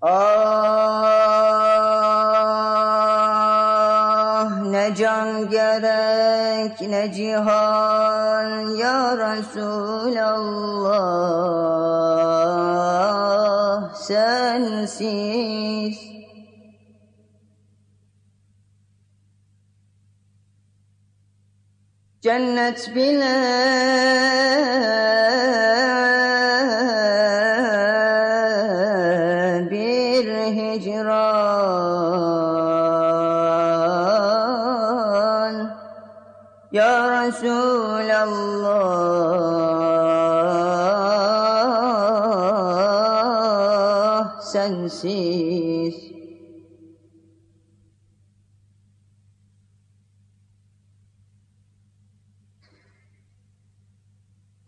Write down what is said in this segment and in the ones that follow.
Ah ne can gerek ne cihan ya Resulallah sensiz. Cennet bile bir hicran Ya Resulallah sensiz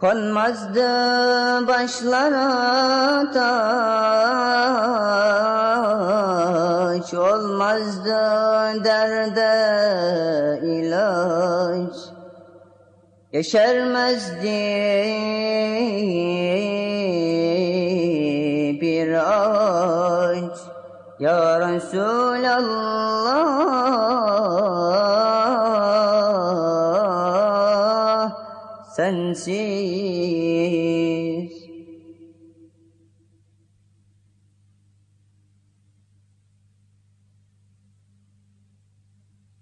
Konmazdı başlara taş, olmazdı derde ilaç, yeşermezdi bir ağaç. Ya Resulallah sensiz.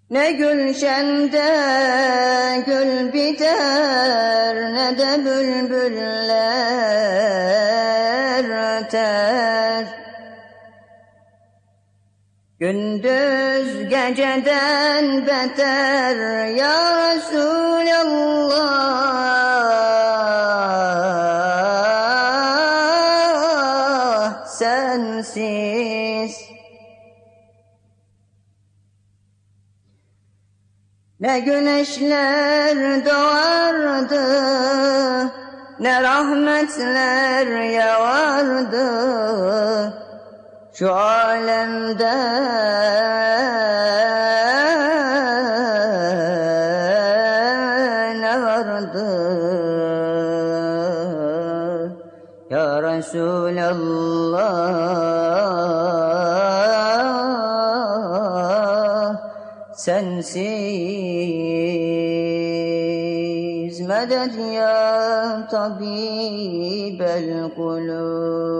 Ne gülşende gül biter ne de bülbüller öter. Gündüz geceden beter ya Resulallah sensiz. Ne güneşler doğardı ne rahmetler yağardı şu alemde Ya Resulallah sensiz medet ya tabibel kulub